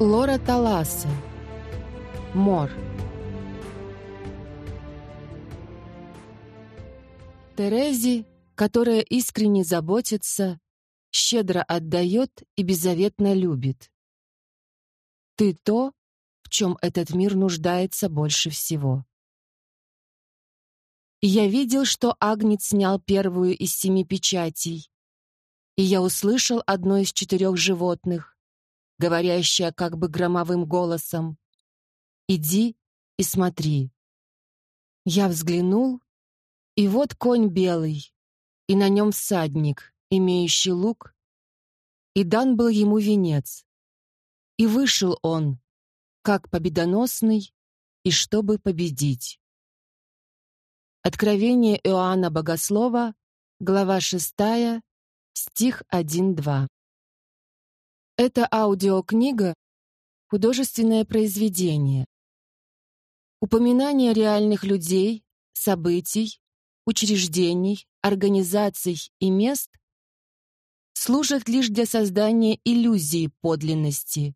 Лора Таласа. Мор. Терези, которая искренне заботится, щедро отдает и беззаветно любит. Ты то, в чем этот мир нуждается больше всего. Я видел, что Агнец снял первую из семи печатей, и я услышал одно из четырех животных, говорящая как бы громовым голосом. «Иди и смотри». Я взглянул, и вот конь белый, и на нем всадник, имеющий лук, и дан был ему венец. И вышел он, как победоносный, и чтобы победить. Откровение Иоанна Богослова, глава 6, стих 1-2. Эта аудиокнига — художественное произведение. Упоминания реальных людей, событий, учреждений, организаций и мест служат лишь для создания иллюзии подлинности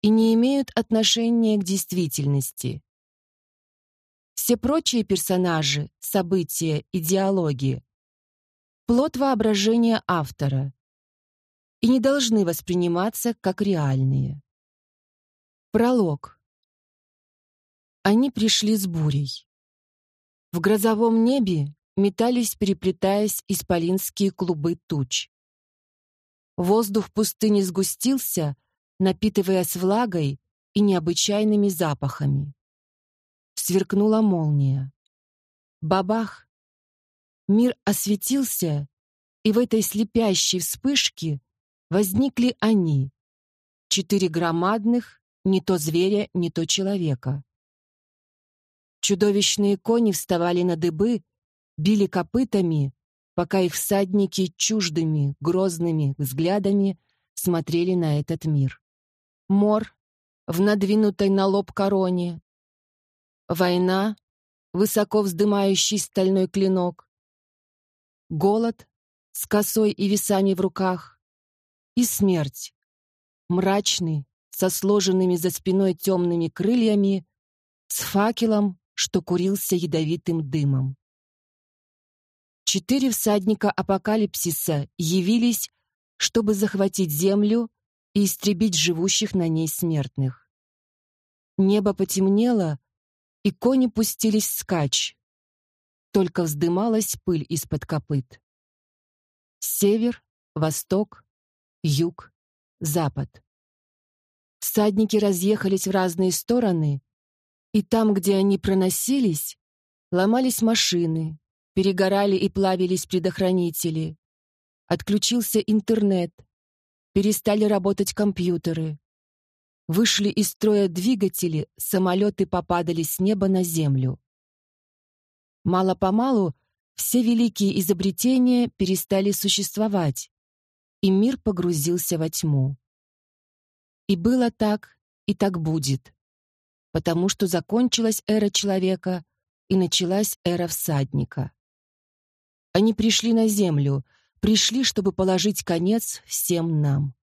и не имеют отношения к действительности. Все прочие персонажи, события и диалоги — плод воображения автора, и не должны восприниматься как реальные. Пролог. Они пришли с бурей. В грозовом небе метались, переплетаясь, исполинские клубы туч. Воздух пустыни сгустился, напитываясь влагой и необычайными запахами. Сверкнула молния. Бабах! Мир осветился, и в этой слепящей вспышке возникли они, четыре громадных, не то зверя, не то человека. Чудовищные кони вставали на дыбы, били копытами, пока их всадники чуждыми, грозными взглядами смотрели на этот мир. Мор в надвинутой на лоб короне. Война, высоко вздымающий стальной клинок. Голод с косой и весами в руках и смерть. Мрачный, со сложенными за спиной темными крыльями, с факелом, что курился ядовитым дымом. Четыре всадника апокалипсиса явились, чтобы захватить землю и истребить живущих на ней смертных. Небо потемнело, и кони пустились вскачь. Только вздымалась пыль из-под копыт. Север, восток, юг, запад. Всадники разъехались в разные стороны, и там, где они проносились, ломались машины, перегорали и плавились предохранители. Отключился интернет, перестали работать компьютеры. Вышли из строя двигатели, самолеты попадали с неба на землю. Мало-помалу все великие изобретения перестали существовать, и мир погрузился во тьму. И было так, и так будет, потому что закончилась эра человека и началась эра всадника. Они пришли на землю, пришли, чтобы положить конец всем нам.